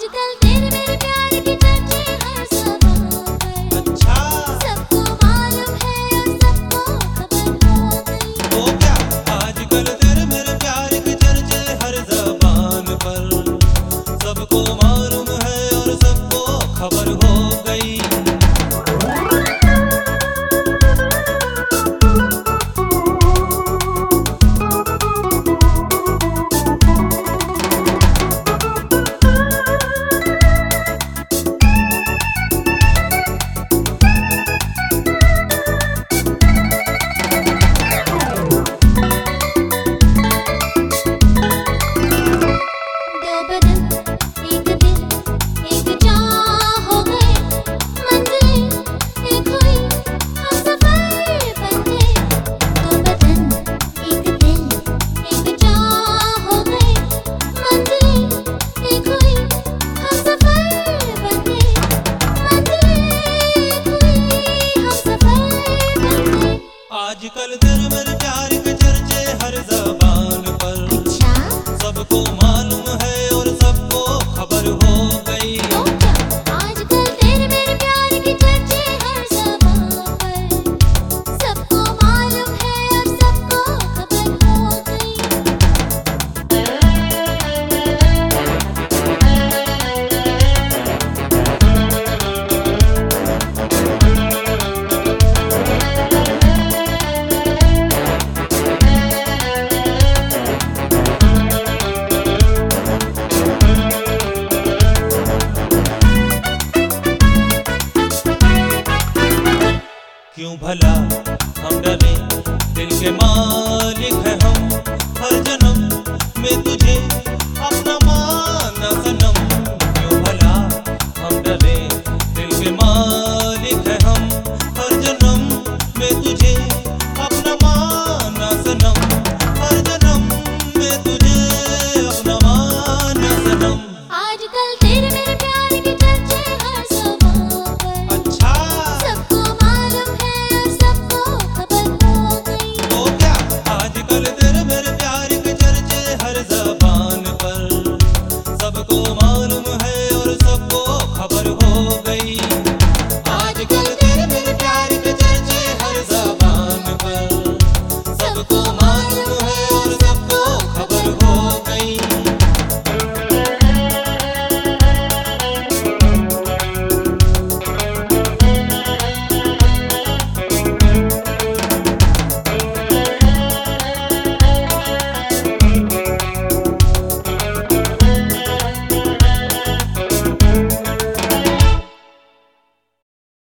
Digital. भला हम डरे दिल के मालिक है हम हर जन्म में तुझे